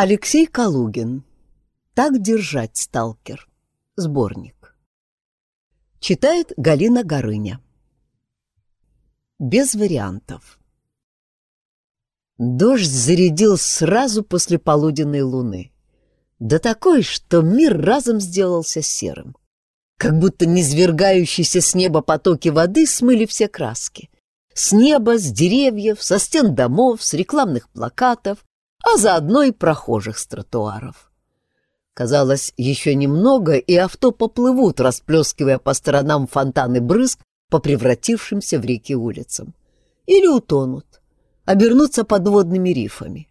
Алексей Калугин. Так держать, сталкер. Сборник. Читает Галина Горыня. Без вариантов. Дождь зарядил сразу после полуденной луны. Да такой, что мир разом сделался серым. Как будто низвергающиеся с неба потоки воды смыли все краски. С неба, с деревьев, со стен домов, с рекламных плакатов, а заодно и прохожих с тротуаров. Казалось, еще немного, и авто поплывут, расплескивая по сторонам фонтаны брызг по превратившимся в реки улицам. Или утонут, обернутся подводными рифами.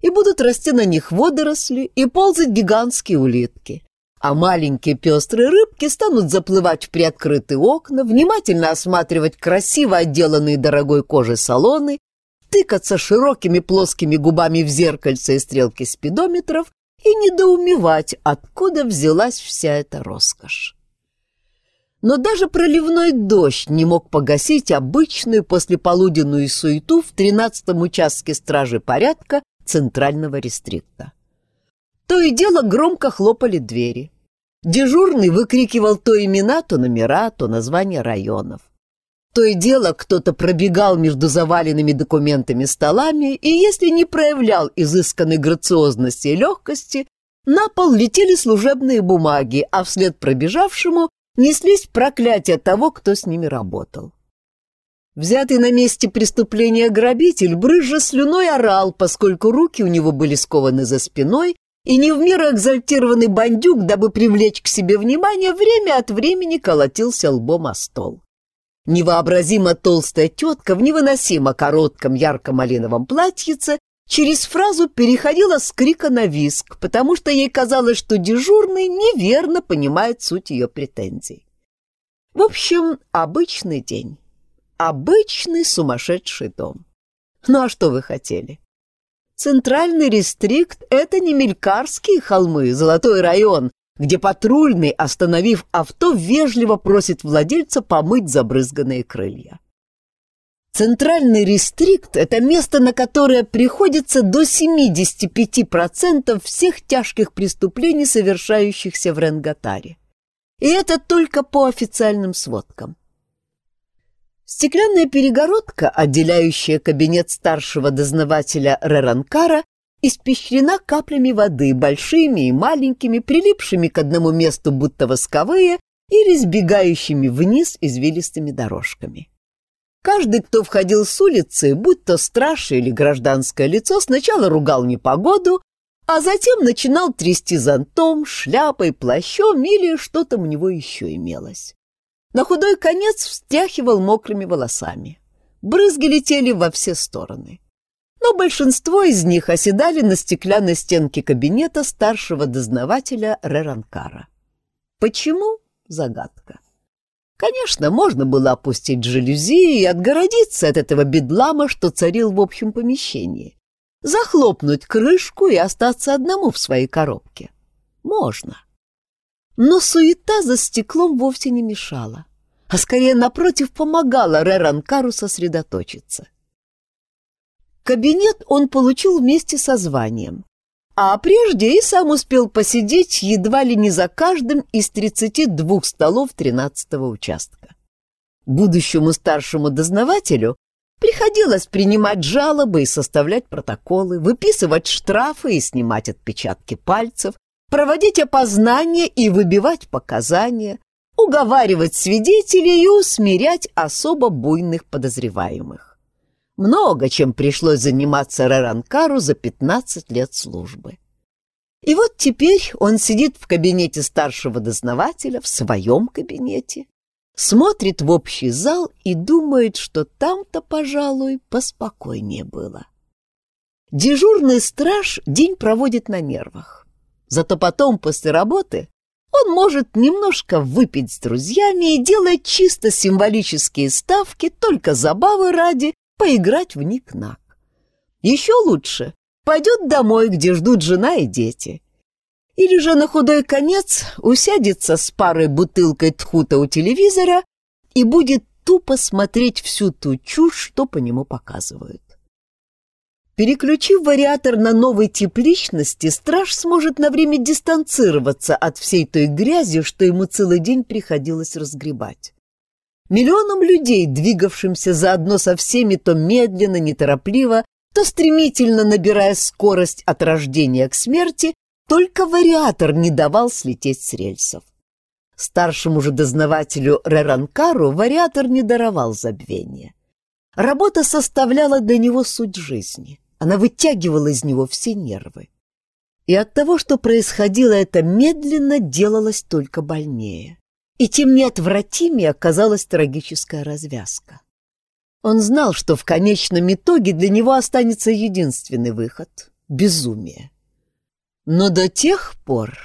И будут расти на них водоросли и ползать гигантские улитки, а маленькие пестрые рыбки станут заплывать в приоткрытые окна, внимательно осматривать красиво отделанные дорогой кожей салоны, тыкаться широкими плоскими губами в зеркальце и стрелки спидометров и недоумевать, откуда взялась вся эта роскошь. Но даже проливной дождь не мог погасить обычную послеполуденную суету в тринадцатом участке стражи порядка центрального рестрикта. То и дело громко хлопали двери. Дежурный выкрикивал то имена, то номера, то названия районов. То и дело кто-то пробегал между заваленными документами столами, и если не проявлял изысканной грациозности и легкости, на пол летели служебные бумаги, а вслед пробежавшему неслись проклятия того, кто с ними работал. Взятый на месте преступления грабитель брызжа слюной орал, поскольку руки у него были скованы за спиной, и не в меру экзальтированный бандюк, дабы привлечь к себе внимание, время от времени колотился лбом о стол. Невообразимо толстая тетка в невыносимо коротком ярко-малиновом платьице через фразу переходила с крика на виск, потому что ей казалось, что дежурный неверно понимает суть ее претензий. В общем, обычный день. Обычный сумасшедший дом. Ну а что вы хотели? Центральный рестрикт — это не Мелькарские холмы, Золотой район, где патрульный, остановив авто, вежливо просит владельца помыть забрызганные крылья. Центральный рестрикт — это место, на которое приходится до 75% всех тяжких преступлений, совершающихся в Ренгатаре. И это только по официальным сводкам. Стеклянная перегородка, отделяющая кабинет старшего дознавателя Реранкара, испещрена каплями воды, большими и маленькими, прилипшими к одному месту будто восковые или сбегающими вниз извилистыми дорожками. Каждый, кто входил с улицы, будь то страж или гражданское лицо, сначала ругал непогоду, а затем начинал трясти зонтом, шляпой, плащом или что там у него еще имелось. На худой конец встряхивал мокрыми волосами. Брызги летели во все стороны. Но большинство из них оседали на стеклянной стенке кабинета старшего дознавателя Реранкара. Почему? Загадка. Конечно, можно было опустить жалюзи и отгородиться от этого бедлама, что царил в общем помещении. Захлопнуть крышку и остаться одному в своей коробке. Можно. Но суета за стеклом вовсе не мешала, а скорее, напротив, помогала Реранкару сосредоточиться. Кабинет он получил вместе со званием, а прежде и сам успел посидеть едва ли не за каждым из 32 столов 13-го участка. Будущему старшему дознавателю приходилось принимать жалобы и составлять протоколы, выписывать штрафы и снимать отпечатки пальцев, проводить опознания и выбивать показания, уговаривать свидетелей и усмирять особо буйных подозреваемых. Много чем пришлось заниматься Реранкару за 15 лет службы. И вот теперь он сидит в кабинете старшего дознавателя, в своем кабинете, смотрит в общий зал и думает, что там-то, пожалуй, поспокойнее было. Дежурный страж день проводит на нервах. Зато потом, после работы, он может немножко выпить с друзьями и делать чисто символические ставки, только забавы ради, поиграть в ник-нак. Еще лучше пойдет домой, где ждут жена и дети. Или же на худой конец усядется с парой бутылкой тхута у телевизора и будет тупо смотреть всю ту чушь, что по нему показывают. Переключив вариатор на новый тип личности, страж сможет на время дистанцироваться от всей той грязи, что ему целый день приходилось разгребать. Миллионам людей, двигавшимся заодно со всеми то медленно, неторопливо, то стремительно набирая скорость от рождения к смерти, только вариатор не давал слететь с рельсов. Старшему же дознавателю Реранкару вариатор не даровал забвения. Работа составляла для него суть жизни. Она вытягивала из него все нервы. И от того, что происходило это медленно, делалось только больнее. И тем неотвратимее оказалась трагическая развязка. Он знал, что в конечном итоге для него останется единственный выход — безумие. Но до тех пор,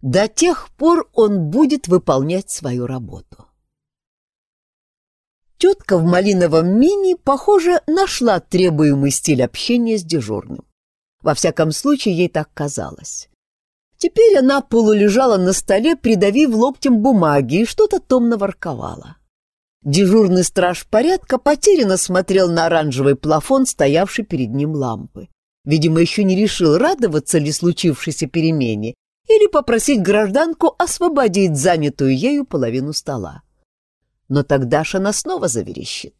до тех пор он будет выполнять свою работу. Тетка в малиновом мини, похоже, нашла требуемый стиль общения с дежурным. Во всяком случае, ей так казалось. Теперь она полулежала на столе, придавив локтем бумаги, и что-то томно ворковала. Дежурный страж порядка потерянно смотрел на оранжевый плафон, стоявший перед ним лампы. Видимо, еще не решил, радоваться ли случившейся перемене или попросить гражданку освободить занятую ею половину стола. Но тогда ж она снова заверещит.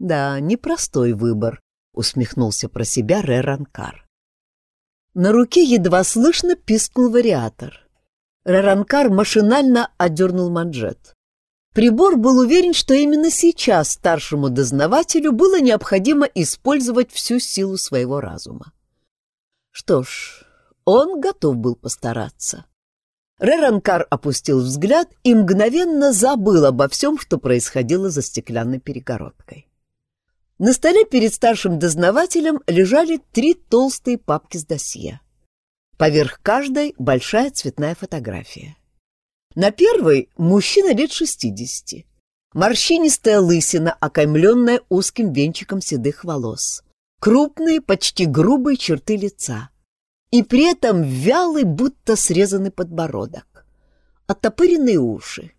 «Да, непростой выбор», — усмехнулся про себя Реранкар. На руке едва слышно пискнул вариатор. Реранкар машинально отдернул манжет. Прибор был уверен, что именно сейчас старшему дознавателю было необходимо использовать всю силу своего разума. Что ж, он готов был постараться. Реранкар опустил взгляд и мгновенно забыл обо всем, что происходило за стеклянной перегородкой. На столе перед старшим дознавателем лежали три толстые папки с досье. Поверх каждой большая цветная фотография. На первой мужчина лет шестидесяти. Морщинистая лысина, окаймленная узким венчиком седых волос. Крупные, почти грубые черты лица. И при этом вялый, будто срезанный подбородок. Оттопыренные уши.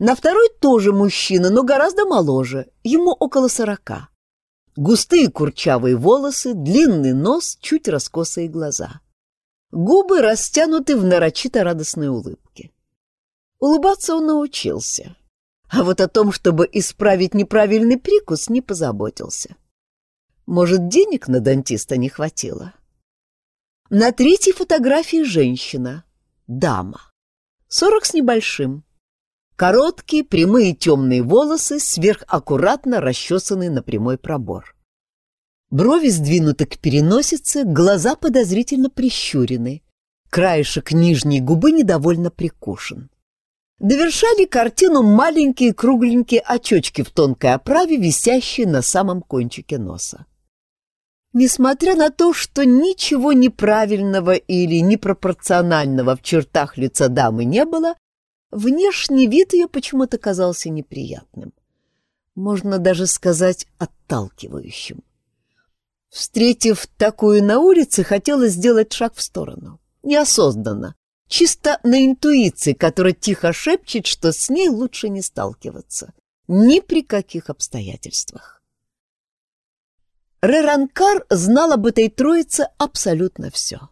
На второй тоже мужчина, но гораздо моложе, ему около сорока. Густые курчавые волосы, длинный нос, чуть раскосые глаза. Губы растянуты в нарочито радостной улыбке. Улыбаться он научился, а вот о том, чтобы исправить неправильный прикус, не позаботился. Может, денег на дантиста не хватило? На третьей фотографии женщина, дама, сорок с небольшим. Короткие, прямые темные волосы, сверхаккуратно расчесанные на прямой пробор. Брови сдвинуты к переносице, глаза подозрительно прищурены. Краешек нижней губы недовольно прикушен. Довершали картину маленькие кругленькие очечки в тонкой оправе, висящие на самом кончике носа. Несмотря на то, что ничего неправильного или непропорционального в чертах лица дамы не было, Внешний вид ее почему-то казался неприятным. Можно даже сказать, отталкивающим. Встретив такую на улице, хотелось сделать шаг в сторону. Неосознанно, чисто на интуиции, которая тихо шепчет, что с ней лучше не сталкиваться. Ни при каких обстоятельствах. Реранкар знал об этой троице абсолютно все.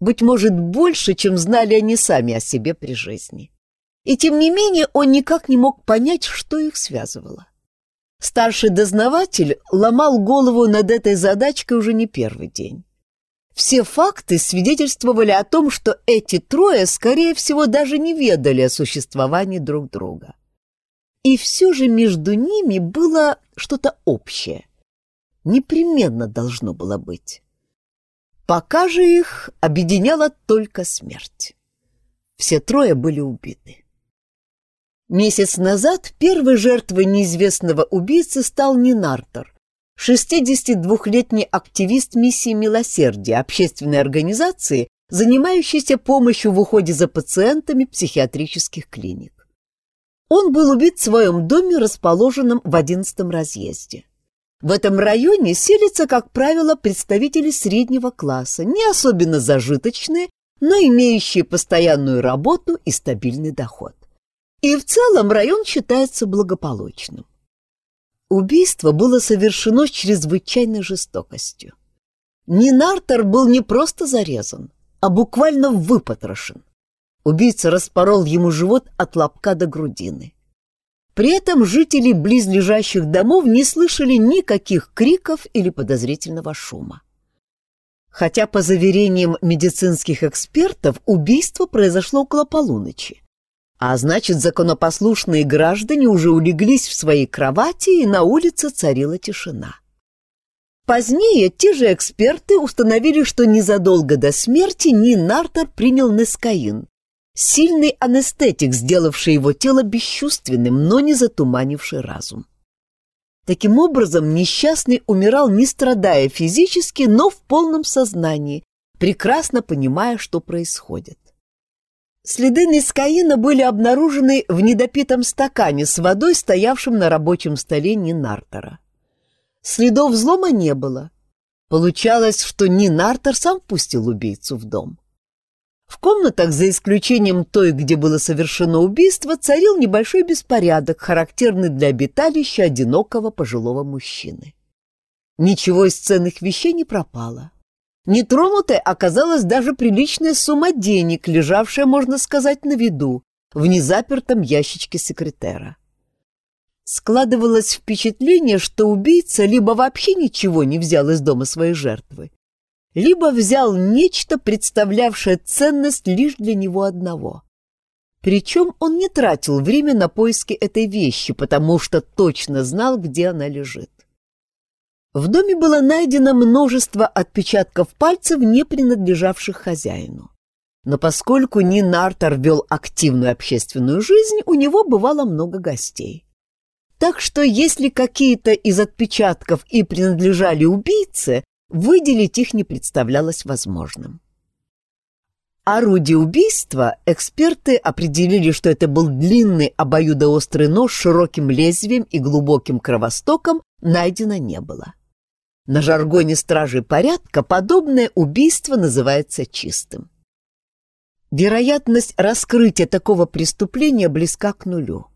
Быть может, больше, чем знали они сами о себе при жизни. И тем не менее он никак не мог понять, что их связывало. Старший дознаватель ломал голову над этой задачкой уже не первый день. Все факты свидетельствовали о том, что эти трое, скорее всего, даже не ведали о существовании друг друга. И все же между ними было что-то общее. Непременно должно было быть. Пока же их объединяла только смерть. Все трое были убиты. Месяц назад первой жертвой неизвестного убийцы стал Нинартор, 62-летний активист миссии милосердия, общественной организации, занимающейся помощью в уходе за пациентами психиатрических клиник. Он был убит в своем доме, расположенном в 11-м разъезде. В этом районе селятся, как правило, представители среднего класса, не особенно зажиточные, но имеющие постоянную работу и стабильный доход. И в целом район считается благополучным. Убийство было совершено с чрезвычайной жестокостью. Нинартер был не просто зарезан, а буквально выпотрошен. Убийца распорол ему живот от лобка до грудины. При этом жители близлежащих домов не слышали никаких криков или подозрительного шума. Хотя, по заверениям медицинских экспертов, убийство произошло около полуночи. А значит, законопослушные граждане уже улеглись в свои кровати, и на улице царила тишина. Позднее те же эксперты установили, что незадолго до смерти Нинартер принял нескаин, сильный анестетик, сделавший его тело бесчувственным, но не затуманивший разум. Таким образом, несчастный умирал не страдая физически, но в полном сознании, прекрасно понимая, что происходит. Следы нискаина были обнаружены в недопитом стакане с водой, стоявшем на рабочем столе Нинартера. Следов взлома не было. Получалось, что Нинартер сам пустил убийцу в дом. В комнатах, за исключением той, где было совершено убийство, царил небольшой беспорядок, характерный для обиталища одинокого пожилого мужчины. Ничего из ценных вещей не пропало. Нетронутой оказалась даже приличная сумма денег, лежавшая, можно сказать, на виду, в незапертом ящичке секретера. Складывалось впечатление, что убийца либо вообще ничего не взял из дома своей жертвы, либо взял нечто, представлявшее ценность лишь для него одного. Причем он не тратил время на поиски этой вещи, потому что точно знал, где она лежит. В доме было найдено множество отпечатков пальцев, не принадлежавших хозяину. Но поскольку Нин Артер вел активную общественную жизнь, у него бывало много гостей. Так что если какие-то из отпечатков и принадлежали убийце, выделить их не представлялось возможным. Орудие убийства эксперты определили, что это был длинный обоюдоострый нож с широким лезвием и глубоким кровостоком, найдено не было. На жаргоне стражи порядка подобное убийство называется чистым. Вероятность раскрытия такого преступления близка к нулю.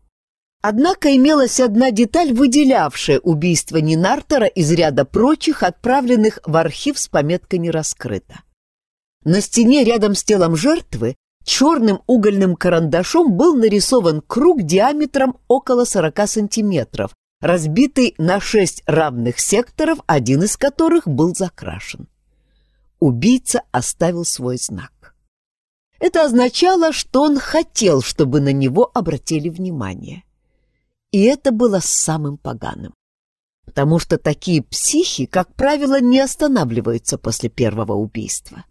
Однако имелась одна деталь, выделявшая убийство Нинартера из ряда прочих, отправленных в архив с пометкой «Не раскрыто». На стене рядом с телом жертвы черным угольным карандашом был нарисован круг диаметром около 40 сантиметров, разбитый на шесть равных секторов, один из которых был закрашен. Убийца оставил свой знак. Это означало, что он хотел, чтобы на него обратили внимание. И это было самым поганым. Потому что такие психи, как правило, не останавливаются после первого убийства.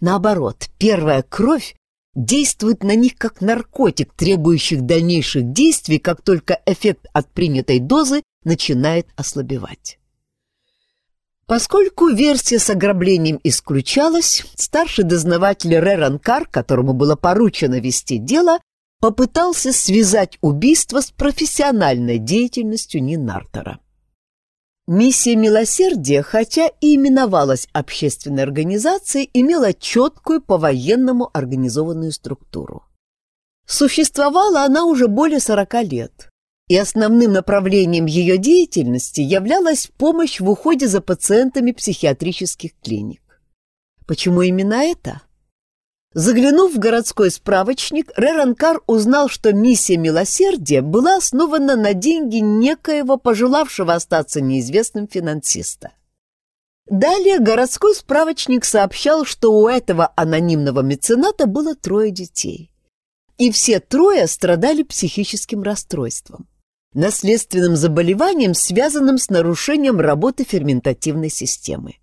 Наоборот, первая кровь действует на них как наркотик, требующий дальнейших действий, как только эффект от принятой дозы начинает ослабевать. Поскольку версия с ограблением исключалась, старший дознаватель Реранкар, которому было поручено вести дело, попытался связать убийство с профессиональной деятельностью Нинартера. Миссия милосердия, хотя и именовалась общественной организацией, имела четкую по-военному организованную структуру. Существовала она уже более 40 лет, и основным направлением ее деятельности являлась помощь в уходе за пациентами психиатрических клиник. Почему именно это? Заглянув в городской справочник, Реранкар узнал, что миссия милосердия была основана на деньги некоего пожелавшего остаться неизвестным финансиста. Далее городской справочник сообщал, что у этого анонимного мецената было трое детей. И все трое страдали психическим расстройством, наследственным заболеванием, связанным с нарушением работы ферментативной системы.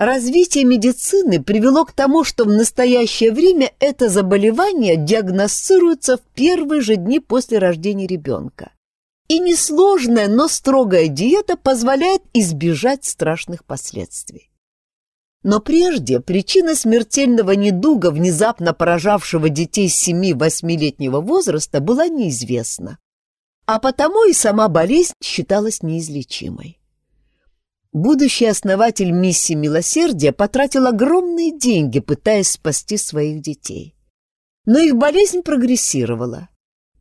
Развитие медицины привело к тому, что в настоящее время это заболевание диагностируется в первые же дни после рождения ребенка. И несложная, но строгая диета позволяет избежать страшных последствий. Но прежде причина смертельного недуга, внезапно поражавшего детей 7-8-летнего возраста, была неизвестна, а потому и сама болезнь считалась неизлечимой. Будущий основатель миссии милосердия потратил огромные деньги, пытаясь спасти своих детей. Но их болезнь прогрессировала,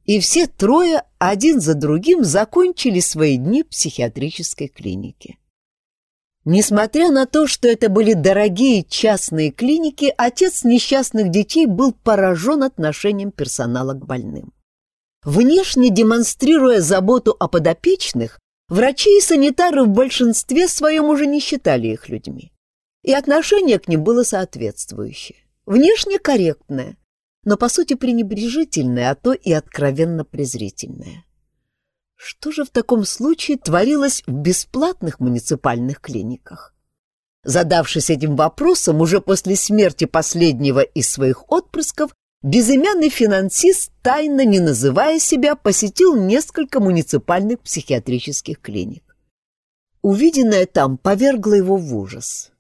И все трое один за другим закончили свои дни в психиатрической клинике. Несмотря на то, что это были дорогие частные клиники, отец несчастных детей был поражен отношением персонала к больным. Внешне демонстрируя заботу о подопечных, врачи и санитары в большинстве своем уже не считали их людьми. И отношение к ним было соответствующее. Внешне корректное, но по сути пренебрежительное, а то и откровенно презрительное. Что же в таком случае творилось в бесплатных муниципальных клиниках? Задавшись этим вопросом, уже после смерти последнего из своих отпрысков, безымянный финансист, тайно не называя себя, посетил несколько муниципальных психиатрических клиник. Увиденное там повергло его в ужас.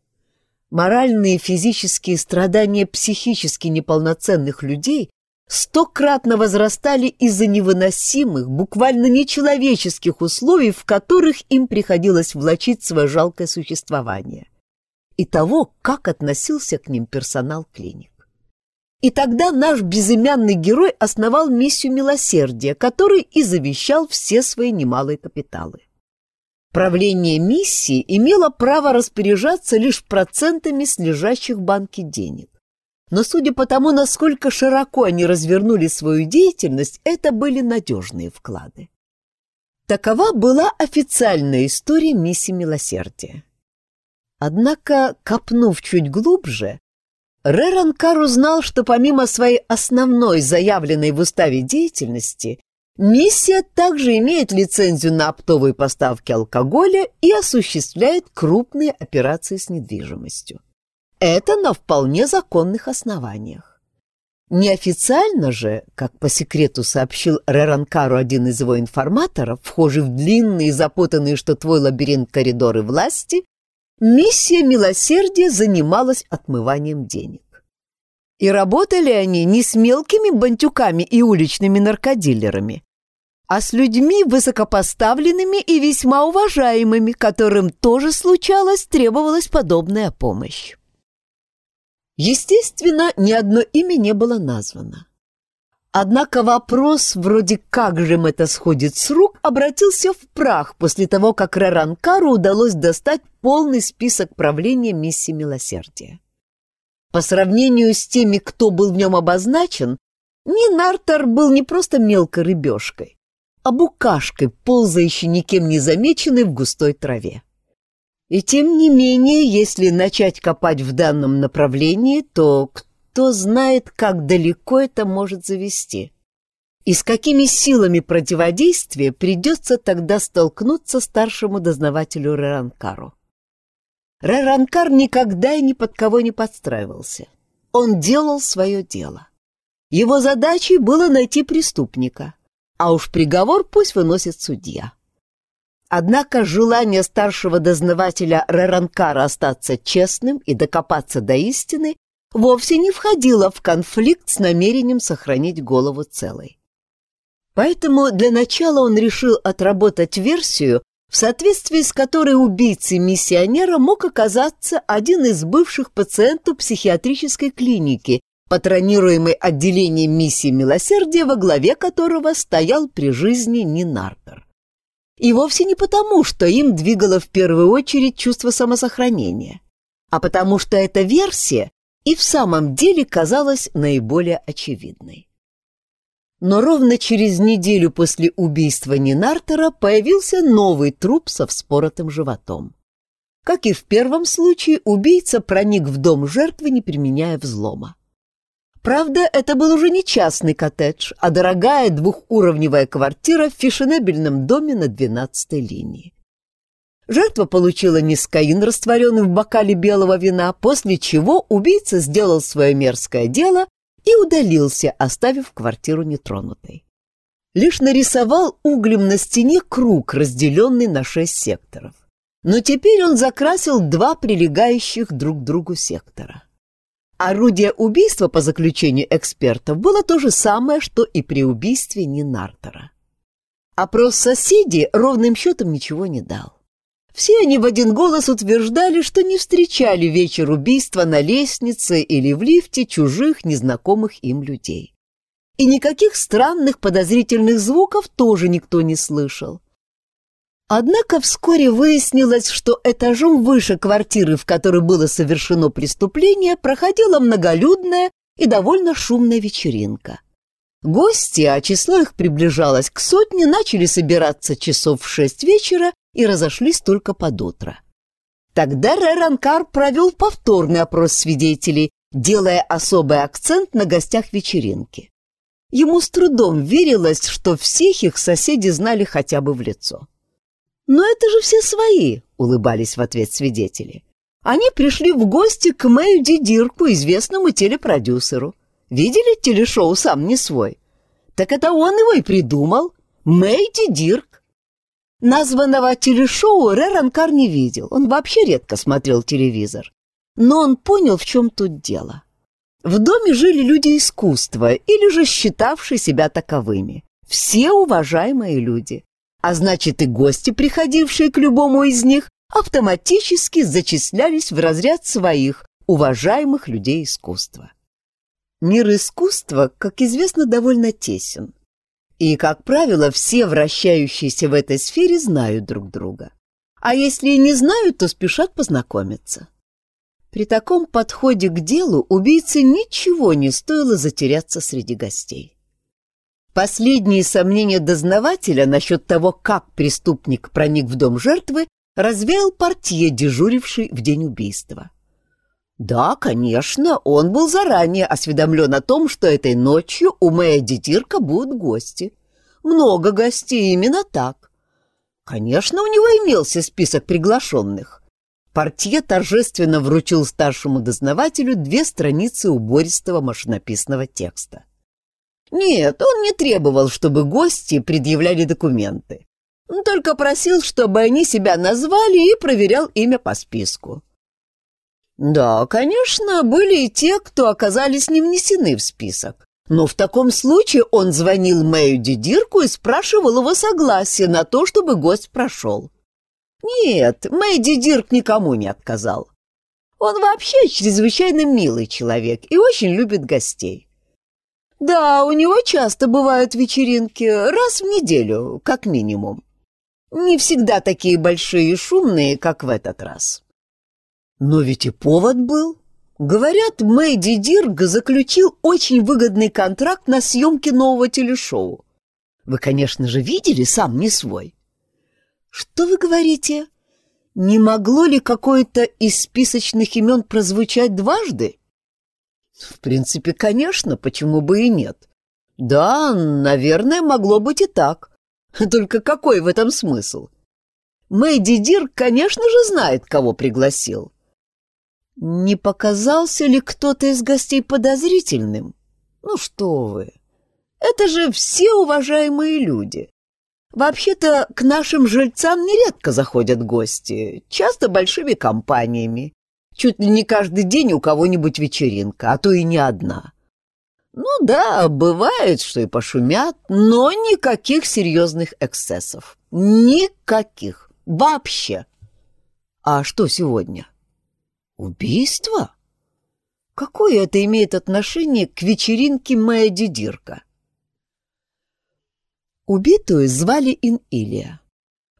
Моральные и физические страдания психически неполноценных людей стократно возрастали из-за невыносимых, буквально нечеловеческих условий, в которых им приходилось влачить свое жалкое существование, и того, как относился к ним персонал клиник. И тогда наш безымянный герой основал миссию милосердия, который и завещал все свои немалые капиталы. Правление миссии имело право распоряжаться лишь процентами с лежащих в банке денег. Но судя по тому, насколько широко они развернули свою деятельность, это были надежные вклады. Такова была официальная история миссии милосердия. Однако, копнув чуть глубже, Реранкар узнал, что помимо своей основной заявленной в уставе деятельности, миссия также имеет лицензию на оптовые поставки алкоголя и осуществляет крупные операции с недвижимостью. Это на вполне законных основаниях. Неофициально же, как по секрету сообщил Реранкару один из его информаторов, вхожий в длинные, запутанные, что твой лабиринт коридоры власти, миссия милосердия занималась отмыванием денег. И работали они не с мелкими бантюками и уличными наркодилерами, а с людьми высокопоставленными и весьма уважаемыми, которым тоже случалось, требовалась подобная помощь. Естественно, ни одно имя не было названо. Однако вопрос, вроде как же им это сходит с рук, обратился в прах после того, как Раранкару удалось достать полный список правления миссии милосердия. По сравнению с теми, кто был в нем обозначен, Нинартер был не просто мелкой рыбешкой, а букашкой, ползающей никем не замеченной в густой траве. И тем не менее, если начать копать в данном направлении, то кто знает, как далеко это может завести. И с какими силами противодействия придется тогда столкнуться старшему дознавателю Реранкару. Реранкар никогда и ни под кого не подстраивался. Он делал свое дело. Его задачей было найти преступника, а уж приговор пусть выносит судья. Однако желание старшего дознавателя Реранкара остаться честным и докопаться до истины вовсе не входило в конфликт с намерением сохранить голову целой. Поэтому для начала он решил отработать версию, в соответствии с которой убийцей миссионера мог оказаться один из бывших пациентов психиатрической клиники, патронируемой отделением миссии милосердия, во главе которого стоял при жизни Нинартер. И вовсе не потому, что им двигало в первую очередь чувство самосохранения, а потому что эта версия и в самом деле казалась наиболее очевидной. Но ровно через неделю после убийства Нинартера появился новый труп со вспоротым животом. Как и в первом случае, убийца проник в дом жертвы, не применяя взлома. Правда, это был уже не частный коттедж, а дорогая двухуровневая квартира в фешенебельном доме на 12-й линии. Жертва получила нискаин, растворенный в бокале белого вина, после чего убийца сделал свое мерзкое дело и удалился, оставив квартиру нетронутой. Лишь нарисовал углем на стене круг, разделенный на шесть секторов. Но теперь он закрасил два прилегающих друг к другу сектора. Орудие убийства, по заключению экспертов, было то же самое, что и при убийстве Нинартера. Опрос соседей ровным счетом ничего не дал. Все они в один голос утверждали, что не встречали вечер убийства на лестнице или в лифте чужих, незнакомых им людей. и никаких странных подозрительных звуков тоже никто не слышал. Однако вскоре выяснилось, что этажом выше квартиры, в которой было совершено преступление, проходила многолюдная и довольно шумная вечеринка. Гости, а число их приближалось к сотне, начали собираться часов в шесть вечера и разошлись только под утро. Тогда Реранкар провел повторный опрос свидетелей, делая особый акцент на гостях вечеринки. Ему с трудом верилось, что всех их соседи знали хотя бы в лицо. «Но это же все свои», — улыбались в ответ свидетели. «Они пришли в гости к Мэю Дидирку, известному телепродюсеру. Видели телешоу «Сам не свой»? Так это он его и придумал. Мэй Дидирк. Названного телешоу Реранкар не видел. Он вообще редко смотрел телевизор. Но он понял, в чем тут дело. В доме жили люди искусства или же считавшие себя таковыми. Все уважаемые люди. А значит, и гости, приходившие к любому из них, автоматически зачислялись в разряд своих уважаемых людей искусства. Мир искусства, как известно, довольно тесен. И, как правило, все вращающиеся в этой сфере знают друг друга. А если и не знают, то спешат познакомиться. При таком подходе к делу убийце ничего не стоило затеряться среди гостей. Последние сомнения дознавателя насчет того, как преступник проник в дом жертвы, развеял портье, дежуривший в день убийства. Да, конечно, он был заранее осведомлен о том, что этой ночью у Мэя Дитирка будут гости. Много гостей, именно так. Конечно, у него имелся список приглашенных. Портье торжественно вручил старшему дознавателю две страницы убористого машинописного текста. Нет, он не требовал, чтобы гости предъявляли документы. Только просил, чтобы они себя назвали и проверял имя по списку. Да, конечно, были и те, кто оказались не внесены в список. Но в таком случае он звонил Мэю Дидирку и спрашивал его согласие на то, чтобы гость прошел. Нет, Мэй Дидирк никому не отказал. Он вообще чрезвычайно милый человек и очень любит гостей. Да, у него часто бывают вечеринки, раз в неделю, как минимум. Не всегда такие большие и шумные, как в этот раз. Но ведь и повод был. Говорят, Мэйди Дирг заключил очень выгодный контракт на съемки нового телешоу. Вы, конечно же, видели, сам не свой. Что вы говорите? Не могло ли какое-то из списочных имен прозвучать дважды? В принципе, конечно, почему бы и нет. Да, наверное, могло быть и так. Только какой в этом смысл? Мэйди Дир, конечно же, знает, кого пригласил. Не показался ли кто-то из гостей подозрительным? Ну что вы, это же все уважаемые люди. Вообще-то к нашим жильцам нередко заходят гости, часто большими компаниями. Чуть ли не каждый день у кого-нибудь вечеринка, а то и не одна. Ну да, бывает, что и пошумят, но никаких серьезных эксцессов. Никаких. Вообще. А что сегодня? Убийство? Какое это имеет отношение к вечеринке моя дедирка? Убитую звали Ин-Илия.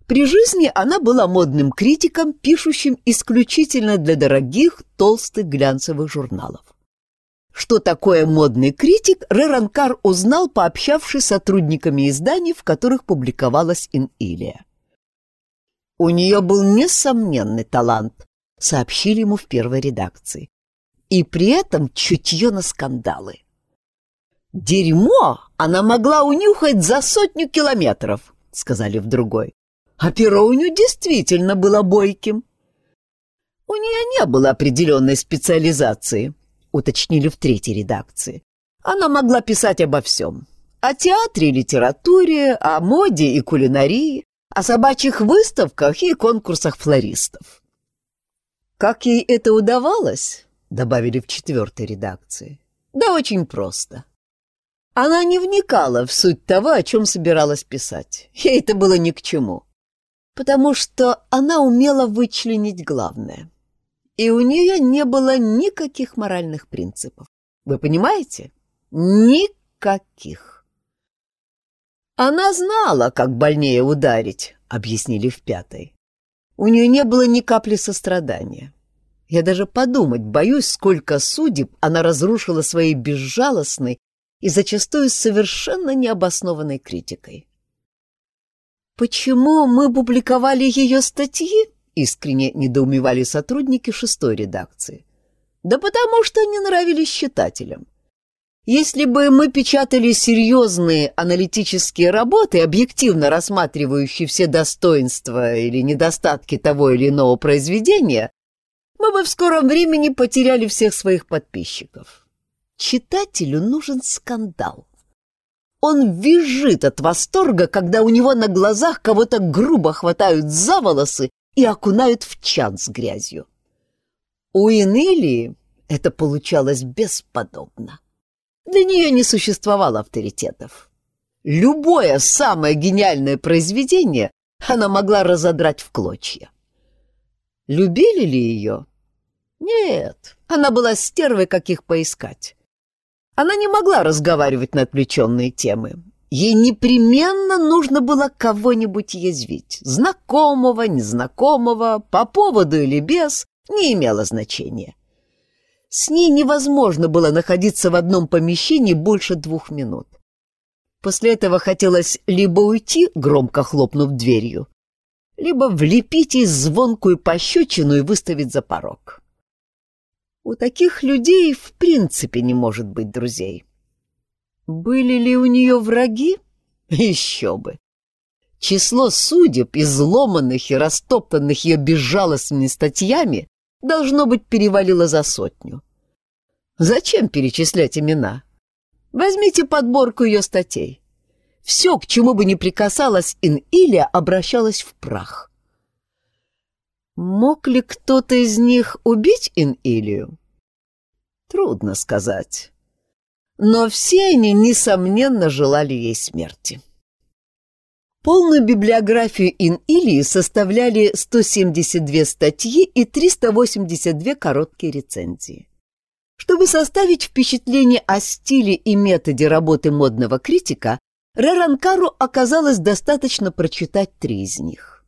При жизни она была модным критиком, пишущим исключительно для дорогих, толстых глянцевых журналов. Что такое модный критик, Реранкар узнал, пообщавшись с сотрудниками изданий, в которых публиковалась Ин-Илия. У нее был несомненный талант, сообщили ему в первой редакции. И при этом чутье на скандалы. «Дерьмо она могла унюхать за сотню километров», — сказали в другой а перо у нее действительно было бойким. У нее не было определенной специализации, уточнили в третьей редакции. Она могла писать обо всем. О театре и литературе, о моде и кулинарии, о собачьих выставках и конкурсах флористов. Как ей это удавалось, добавили в четвертой редакции. Да очень просто. Она не вникала в суть того, о чем собиралась писать. Ей это было ни к чему потому что она умела вычленить главное. И у нее не было никаких моральных принципов. Вы понимаете? Никаких. Она знала, как больнее ударить, объяснили в пятой. У нее не было ни капли сострадания. Я даже подумать боюсь, сколько судеб она разрушила своей безжалостной и зачастую совершенно необоснованной критикой. «Почему мы публиковали ее статьи?» — искренне недоумевали сотрудники шестой редакции. «Да потому что они нравились читателям. Если бы мы печатали серьезные аналитические работы, объективно рассматривающие все достоинства или недостатки того или иного произведения, мы бы в скором времени потеряли всех своих подписчиков. Читателю нужен скандал. Он визжит от восторга, когда у него на глазах кого-то грубо хватают за волосы и окунают в чан с грязью. У Энелии это получалось бесподобно. Для нее не существовало авторитетов. Любое самое гениальное произведение она могла разодрать в клочья. Любили ли ее? Нет, она была стервой, каких поискать. Она не могла разговаривать на отвлеченные темы. Ей непременно нужно было кого-нибудь язвить. Знакомого, незнакомого, по поводу или без, не имело значения. С ней невозможно было находиться в одном помещении больше двух минут. После этого хотелось либо уйти, громко хлопнув дверью, либо влепить ей звонкую пощечину и выставить за порог. У таких людей в принципе не может быть друзей. Были ли у нее враги? Еще бы. Число судеб, изломанных и растоптанных ее безжалостными статьями, должно быть, перевалило за сотню. Зачем перечислять имена? Возьмите подборку ее статей. Все, к чему бы ни прикасалась Ин-Илия, обращалось в прах. Мог ли кто-то из них убить Ин-Илию? Трудно сказать. Но все они, несомненно, желали ей смерти. Полную библиографию Ин-Илии составляли 172 статьи и 382 короткие рецензии. Чтобы составить впечатление о стиле и методе работы модного критика, Реранкару оказалось достаточно прочитать три из них.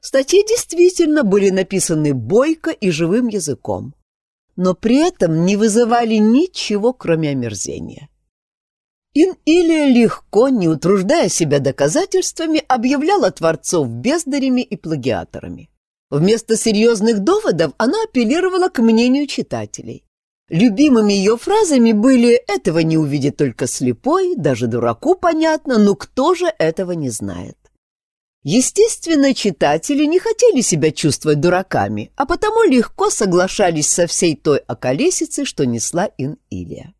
Статьи действительно были написаны бойко и живым языком но при этом не вызывали ничего, кроме омерзения. Ин Илия легко, не утруждая себя доказательствами, объявляла творцов бездарями и плагиаторами. Вместо серьезных доводов она апеллировала к мнению читателей. Любимыми ее фразами были «этого не увидит только слепой», «даже дураку понятно, но кто же этого не знает?» Естественно, читатели не хотели себя чувствовать дураками, а потому легко соглашались со всей той околесицей, что несла Ин-Илия.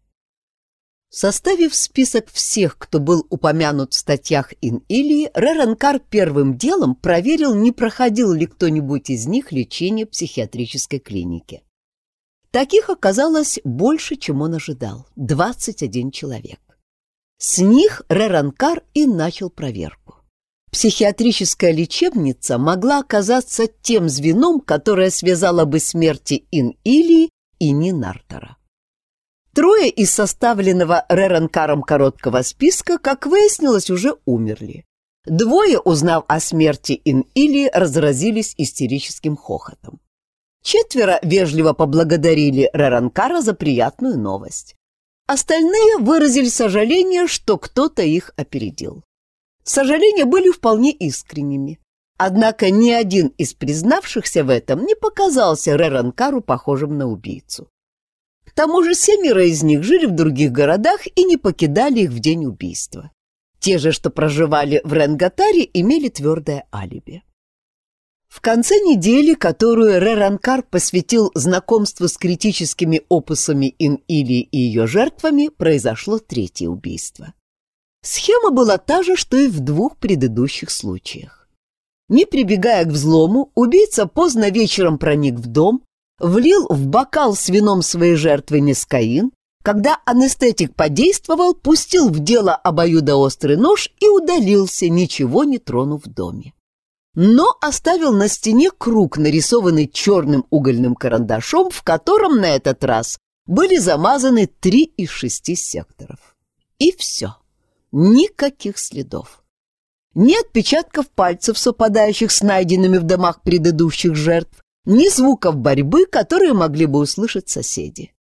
Составив список всех, кто был упомянут в статьях Ин-Илии, Реренкар первым делом проверил, не проходил ли кто-нибудь из них лечение психиатрической клинике. Таких оказалось больше, чем он ожидал — 21 человек. С них Реранкар и начал проверку психиатрическая лечебница могла оказаться тем звеном, которое связало бы смерти Ин-Илии и Нинартера. Трое из составленного Реранкаром короткого списка, как выяснилось, уже умерли. Двое, узнав о смерти Ин-Илии, разразились истерическим хохотом. Четверо вежливо поблагодарили Реранкара за приятную новость. Остальные выразили сожаление, что кто-то их опередил. Сожаления были вполне искренними. Однако ни один из признавшихся в этом не показался Реранкару похожим на убийцу. Тому же семеро из них жили в других городах и не покидали их в день убийства. Те же, что проживали в Ренгатаре, имели твердое алиби. В конце недели, которую Реранкар посвятил знакомству с критическими опусами Ин-Или и ее жертвами, произошло третье убийство. Схема была та же, что и в двух предыдущих случаях. Не прибегая к взлому, убийца поздно вечером проник в дом, влил в бокал с вином своей жертвы нескаин, когда анестетик подействовал, пустил в дело обоюдоострый нож и удалился, ничего не тронув в доме. Но оставил на стене круг, нарисованный черным угольным карандашом, в котором на этот раз были замазаны три из шести секторов. И все. Никаких следов. Ни отпечатков пальцев, совпадающих с найденными в домах предыдущих жертв, ни звуков борьбы, которые могли бы услышать соседи.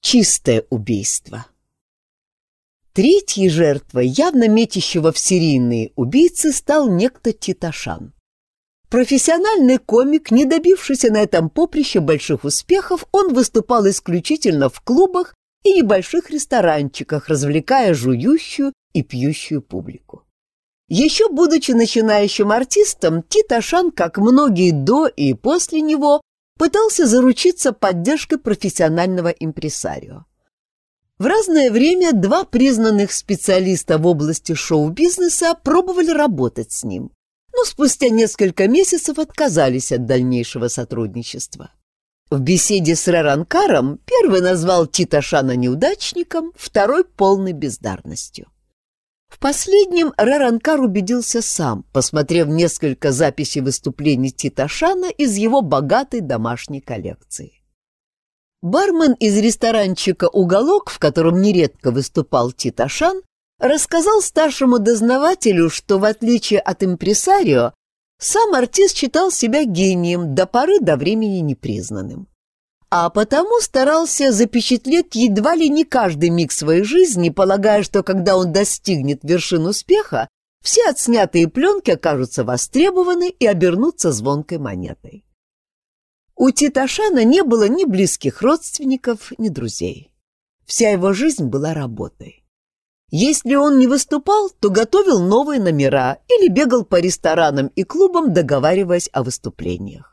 Чистое убийство. Третьей жертвой, явно метящего в серийные убийцы, стал некто Титашан. Профессиональный комик, не добившийся на этом поприще больших успехов, он выступал исключительно в клубах и небольших ресторанчиках, развлекая жующую и пьющую публику. Еще будучи начинающим артистом, Титашан, как многие до и после него, пытался заручиться поддержкой профессионального импресарио. В разное время два признанных специалиста в области шоу-бизнеса пробовали работать с ним, но спустя несколько месяцев отказались от дальнейшего сотрудничества. В беседе с Раранкаром первый назвал Титашана неудачником, второй — полной бездарностью. В последнем Раранкар убедился сам, посмотрев несколько записей выступлений Титашана из его богатой домашней коллекции. Бармен из ресторанчика «Уголок», в котором нередко выступал Титашан, рассказал старшему дознавателю, что, в отличие от импресарио, сам артист считал себя гением, до поры до времени непризнанным. А потому старался запечатлеть едва ли не каждый миг своей жизни, полагая, что когда он достигнет вершин успеха, все отснятые пленки окажутся востребованы и обернутся звонкой монетой. У Титашана не было ни близких родственников, ни друзей. Вся его жизнь была работой. Если он не выступал, то готовил новые номера или бегал по ресторанам и клубам, договариваясь о выступлениях.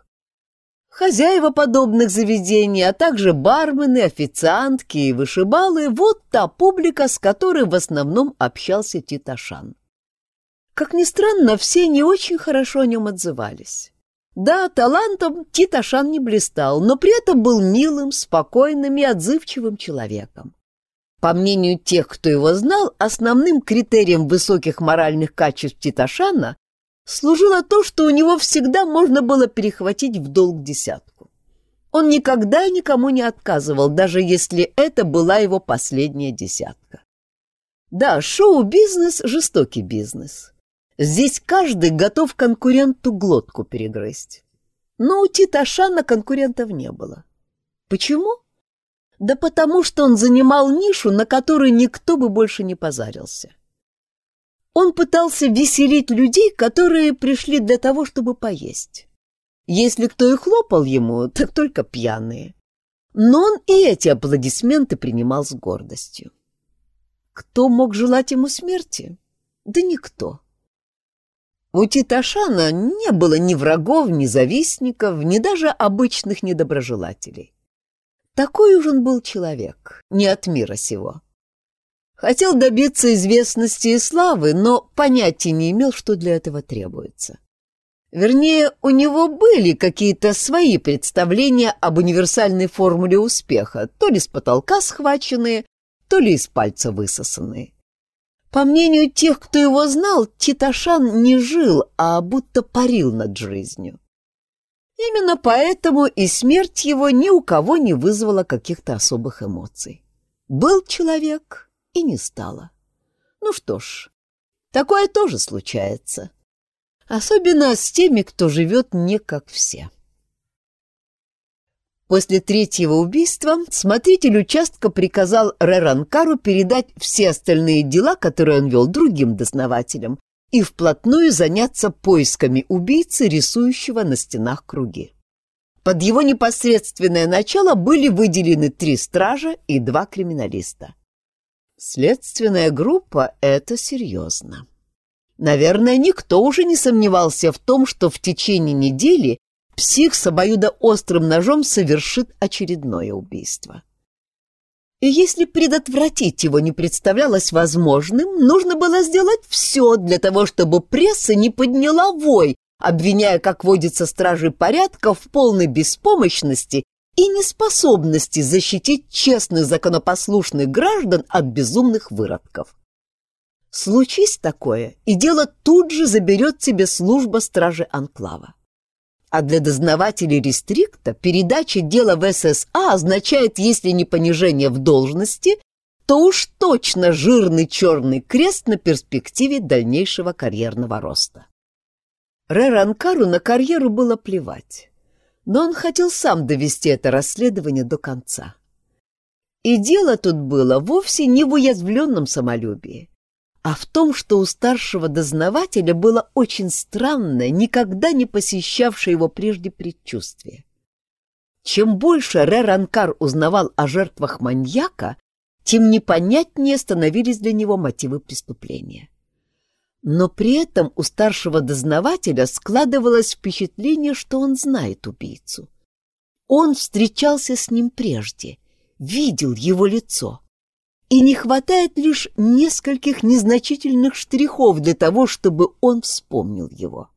Хозяева подобных заведений, а также бармены, официантки и вышибалы – вот та публика, с которой в основном общался Титашан. Как ни странно, все не очень хорошо о нем отзывались. Да, талантом Титашан не блистал, но при этом был милым, спокойным и отзывчивым человеком. По мнению тех, кто его знал, основным критерием высоких моральных качеств Титашана служило то, что у него всегда можно было перехватить в долг десятку. Он никогда никому не отказывал, даже если это была его последняя десятка. Да, шоу-бизнес – жестокий бизнес. Здесь каждый готов конкуренту глотку перегрызть. Но у Титашана конкурентов не было. Почему? Да потому что он занимал нишу, на которую никто бы больше не позарился. Он пытался веселить людей, которые пришли для того, чтобы поесть. Если кто и хлопал ему, так только пьяные. Но он и эти аплодисменты принимал с гордостью. Кто мог желать ему смерти? Да никто. У Титашана не было ни врагов, ни завистников, ни даже обычных недоброжелателей. Такой уж он был человек, не от мира сего. Хотел добиться известности и славы, но понятия не имел, что для этого требуется. Вернее, у него были какие-то свои представления об универсальной формуле успеха, то ли с потолка схваченные, то ли из пальца высосанные. По мнению тех, кто его знал, Титашан не жил, а будто парил над жизнью. Именно поэтому и смерть его ни у кого не вызвала каких-то особых эмоций. Был человек и не стало. Ну что ж, такое тоже случается. Особенно с теми, кто живет не как все. После третьего убийства смотритель участка приказал Реранкару передать все остальные дела, которые он вел другим дознавателям, и вплотную заняться поисками убийцы, рисующего на стенах круги. Под его непосредственное начало были выделены три стража и два криминалиста. Следственная группа — это серьезно. Наверное, никто уже не сомневался в том, что в течение недели псих с обоюдоострым ножом совершит очередное убийство. И если предотвратить его не представлялось возможным, нужно было сделать все для того, чтобы пресса не подняла вой, обвиняя, как водится, стражи порядка в полной беспомощности и неспособности защитить честных законопослушных граждан от безумных выродков. Случись такое, и дело тут же заберет себе служба стражи Анклава. А для дознавателей рестрикта передача дела в ССА означает, если не понижение в должности, то уж точно жирный черный крест на перспективе дальнейшего карьерного роста. Реранкару на карьеру было плевать, но он хотел сам довести это расследование до конца. И дело тут было вовсе не в уязвленном самолюбии, а в том, что у старшего дознавателя было очень странное, никогда не посещавшее его прежде предчувствие. Чем больше Реранкар узнавал о жертвах маньяка, тем непонятнее становились для него мотивы преступления. Но при этом у старшего дознавателя складывалось впечатление, что он знает убийцу. Он встречался с ним прежде, видел его лицо. И не хватает лишь нескольких незначительных штрихов для того, чтобы он вспомнил его.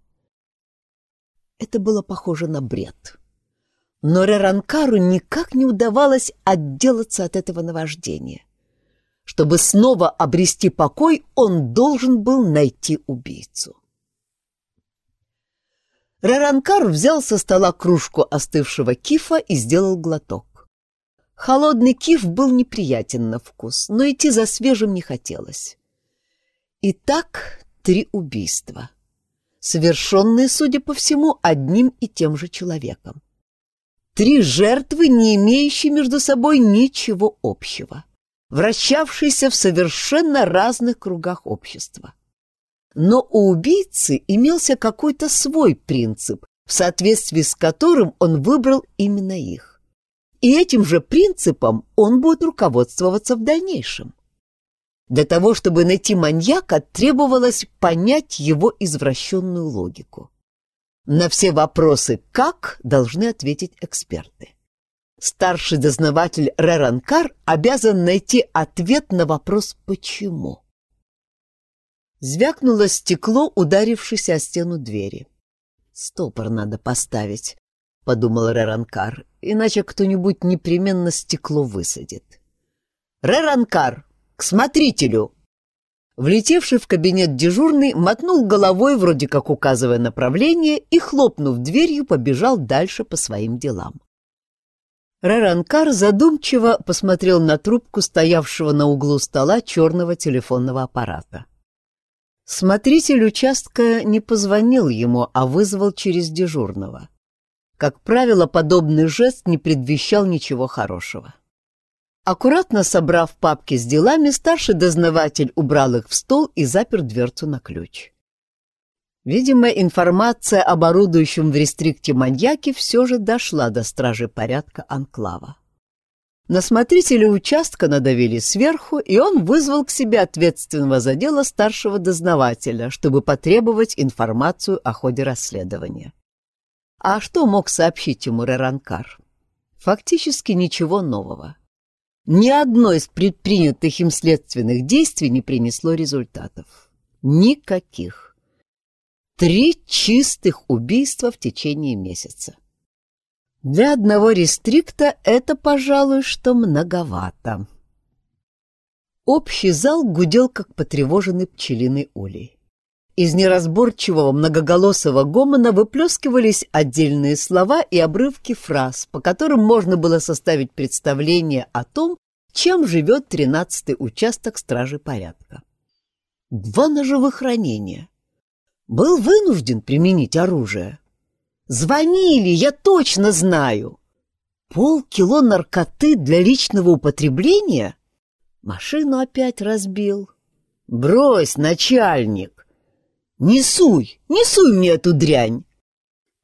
Это было похоже на бред. Но Реранкару никак не удавалось отделаться от этого наваждения. Чтобы снова обрести покой, он должен был найти убийцу. Раранкар взял со стола кружку остывшего кифа и сделал глоток. Холодный киф был неприятен на вкус, но идти за свежим не хотелось. Итак, три убийства, совершенные, судя по всему, одним и тем же человеком. Три жертвы, не имеющие между собой ничего общего вращавшийся в совершенно разных кругах общества. Но у убийцы имелся какой-то свой принцип, в соответствии с которым он выбрал именно их. И этим же принципом он будет руководствоваться в дальнейшем. Для того, чтобы найти маньяка, требовалось понять его извращенную логику. На все вопросы «как» должны ответить эксперты старший дознаватель Реранкар обязан найти ответ на вопрос «почему?». Звякнуло стекло, ударившись о стену двери. «Стопор надо поставить», — подумал Реранкар, «иначе кто-нибудь непременно стекло высадит». «Реранкар, к смотрителю!» Влетевший в кабинет дежурный мотнул головой, вроде как указывая направление, и, хлопнув дверью, побежал дальше по своим делам. Раранкар задумчиво посмотрел на трубку стоявшего на углу стола черного телефонного аппарата. Смотритель участка не позвонил ему, а вызвал через дежурного. Как правило, подобный жест не предвещал ничего хорошего. Аккуратно собрав папки с делами, старший дознаватель убрал их в стол и запер дверцу на ключ. Видимо, информация об орудующем в рестрикте маньяке все же дошла до стражи порядка Анклава. На смотрителя участка надавили сверху, и он вызвал к себе ответственного за дело старшего дознавателя, чтобы потребовать информацию о ходе расследования. А что мог сообщить ему Реранкар? Фактически ничего нового. Ни одно из предпринятых им следственных действий не принесло результатов. Никаких. Три чистых убийства в течение месяца. Для одного рестрикта это, пожалуй, что многовато. Общий зал гудел, как потревоженный пчелиный улей. Из неразборчивого многоголосого гомона выплескивались отдельные слова и обрывки фраз, по которым можно было составить представление о том, чем живет тринадцатый участок стражи порядка. Два ножевых ранения, был вынужден применить оружие. Звонили, я точно знаю. Полкило наркоты для личного употребления? Машину опять разбил. Брось, начальник. Не суй, не суй мне эту дрянь.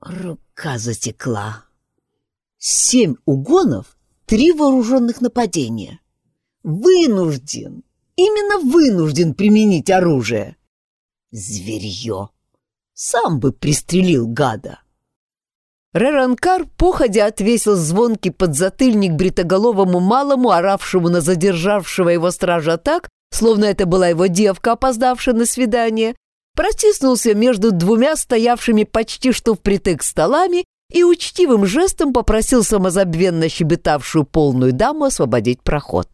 Рука затекла. Семь угонов, три вооруженных нападения. Вынужден, именно вынужден применить оружие. Зверье! Сам бы пристрелил гада. Реранкар походя отвесил звонкий подзатыльник бритоголовому малому, оравшему на задержавшего его стража так, словно это была его девка, опоздавшая на свидание, протиснулся между двумя стоявшими почти что впритык столами и учтивым жестом попросил самозабвенно щебетавшую полную даму освободить проход.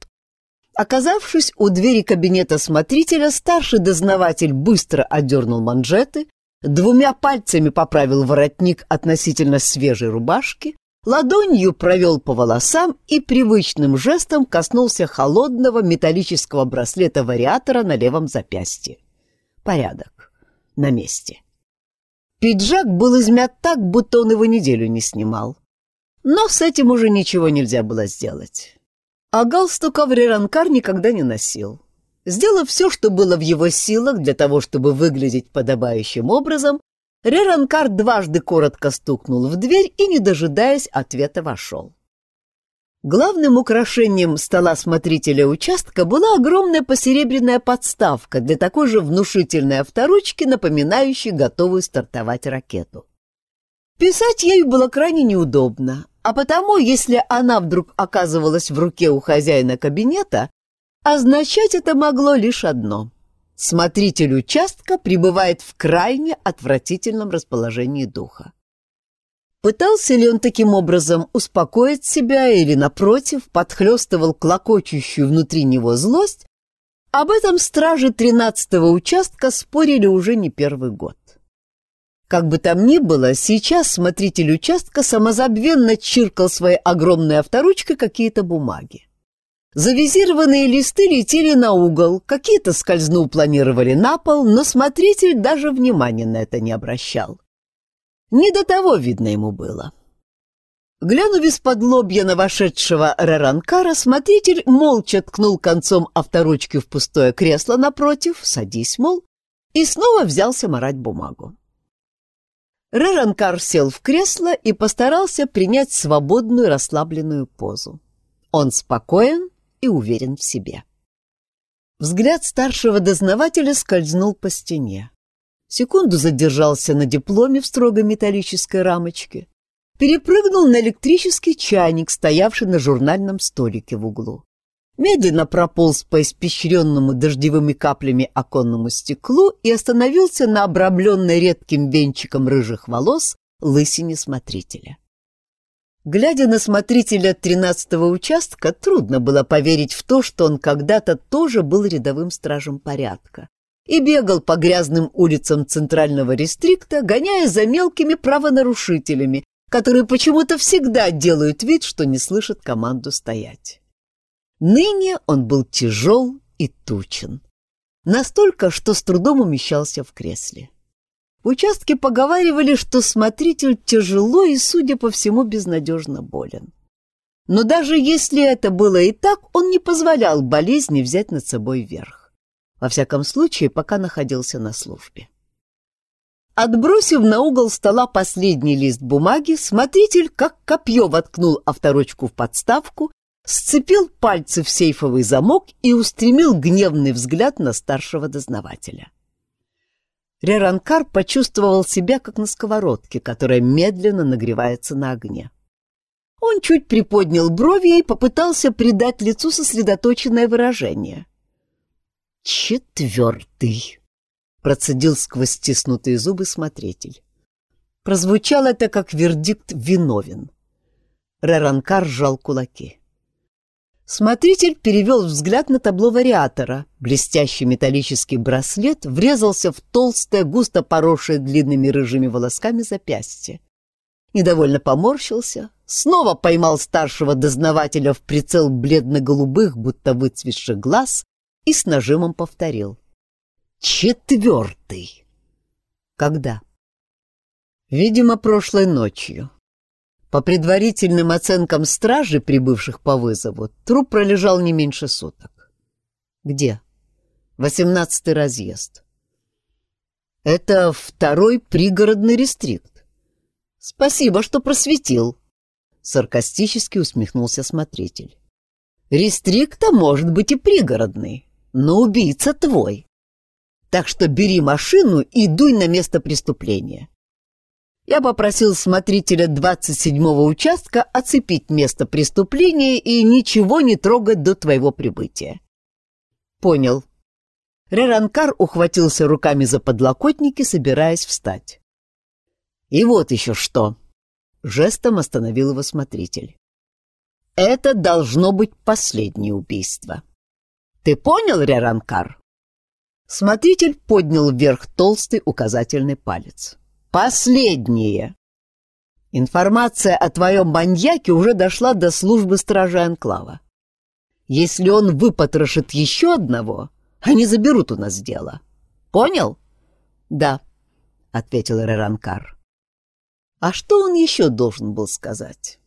Оказавшись у двери кабинета смотрителя, старший дознаватель быстро одернул манжеты, двумя пальцами поправил воротник относительно свежей рубашки, ладонью провел по волосам и привычным жестом коснулся холодного металлического браслета вариатора на левом запястье. Порядок. На месте. Пиджак был измят так, будто он его неделю не снимал. Но с этим уже ничего нельзя было сделать. А галстука Вреранкар никогда не носил. Сделав все, что было в его силах для того, чтобы выглядеть подобающим образом, Реранкар дважды коротко стукнул в дверь и, не дожидаясь, ответа вошел. Главным украшением стола смотрителя участка была огромная посеребряная подставка для такой же внушительной авторучки, напоминающей готовую стартовать ракету. Писать ею было крайне неудобно, а потому, если она вдруг оказывалась в руке у хозяина кабинета, означать это могло лишь одно. Смотритель участка пребывает в крайне отвратительном расположении духа. Пытался ли он таким образом успокоить себя или, напротив, подхлестывал клокочущую внутри него злость, об этом стражи тринадцатого участка спорили уже не первый год. Как бы там ни было, сейчас смотритель участка самозабвенно чиркал своей огромной авторучкой какие-то бумаги. Завизированные листы летели на угол, какие-то скользнув планировали на пол, но смотритель даже внимания на это не обращал. Не до того, видно, ему было. Глянув из-под лобья на вошедшего Реранкара, смотритель молча ткнул концом авторучки в пустое кресло напротив, садись, мол, и снова взялся морать бумагу. Реранкар сел в кресло и постарался принять свободную расслабленную позу. Он спокоен и уверен в себе. Взгляд старшего дознавателя скользнул по стене. Секунду задержался на дипломе в строгой металлической рамочке, перепрыгнул на электрический чайник, стоявший на журнальном столике в углу медленно прополз по испещренному дождевыми каплями оконному стеклу и остановился на обрамленной редким венчиком рыжих волос лысине смотрителя. Глядя на смотрителя тринадцатого участка, трудно было поверить в то, что он когда-то тоже был рядовым стражем порядка и бегал по грязным улицам центрального рестрикта, гоняя за мелкими правонарушителями, которые почему-то всегда делают вид, что не слышат команду стоять. Ныне он был тяжел и тучен. Настолько, что с трудом умещался в кресле. В участке поговаривали, что смотритель тяжело и, судя по всему, безнадежно болен. Но даже если это было и так, он не позволял болезни взять над собой верх. Во всяком случае, пока находился на службе. Отбросив на угол стола последний лист бумаги, смотритель как копье воткнул авторучку в подставку сцепил пальцы в сейфовый замок и устремил гневный взгляд на старшего дознавателя. Реранкар почувствовал себя как на сковородке, которая медленно нагревается на огне. Он чуть приподнял брови и попытался придать лицу сосредоточенное выражение. «Четвертый», — процедил сквозь стиснутые зубы смотритель. Прозвучало это как вердикт «виновен». Реранкар сжал кулаки. Смотритель перевел взгляд на табло вариатора. Блестящий металлический браслет врезался в толстое, густо поросшее длинными рыжими волосками запястье. Недовольно поморщился, снова поймал старшего дознавателя в прицел бледно-голубых, будто выцветших глаз, и с нажимом повторил. «Четвертый!» «Когда?» «Видимо, прошлой ночью. По предварительным оценкам стражи, прибывших по вызову, труп пролежал не меньше суток. Где? Восемнадцатый разъезд. Это второй пригородный рестрикт. Спасибо, что просветил. Саркастически усмехнулся смотритель. Рестрикта может быть и пригородный, но убийца твой. Так что бери машину и дуй на место преступления. Я попросил смотрителя 27-го участка оцепить место преступления и ничего не трогать до твоего прибытия. Понял. Реранкар ухватился руками за подлокотники, собираясь встать. И вот еще что. Жестом остановил его смотритель. Это должно быть последнее убийство. Ты понял, Реранкар? Смотритель поднял вверх толстый указательный палец. Последнее. Информация о твоем маньяке уже дошла до службы стражи Анклава. Если он выпотрошит еще одного, они заберут у нас дело. Понял? Да, — ответил Реранкар. А что он еще должен был сказать?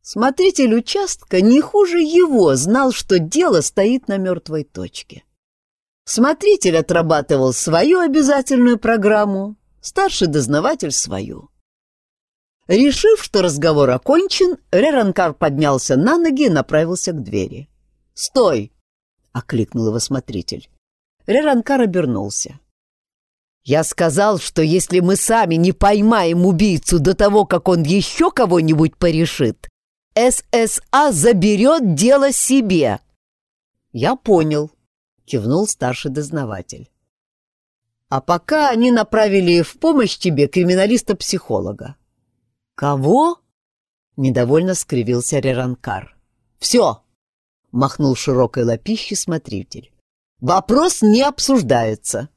Смотритель участка не хуже его знал, что дело стоит на мертвой точке. Смотритель отрабатывал свою обязательную программу, старший дознаватель — свою. Решив, что разговор окончен, Реранкар поднялся на ноги и направился к двери. «Стой!» — окликнул его смотритель. Реранкар обернулся. «Я сказал, что если мы сами не поймаем убийцу до того, как он еще кого-нибудь порешит, ССА заберет дело себе». «Я понял», — кивнул старший дознаватель. «А пока они направили в помощь тебе криминалиста-психолога». «Кого?» — недовольно скривился Реранкар. «Все!» — махнул широкой лапищей смотритель. «Вопрос не обсуждается.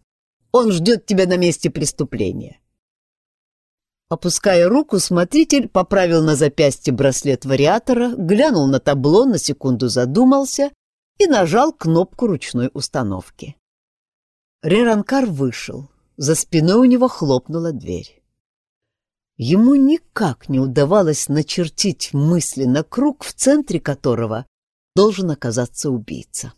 Он ждет тебя на месте преступления». Опуская руку, смотритель поправил на запястье браслет вариатора, глянул на табло, на секунду задумался и нажал кнопку ручной установки. Реранкар вышел. За спиной у него хлопнула дверь. Ему никак не удавалось начертить мысленно круг, в центре которого должен оказаться убийца.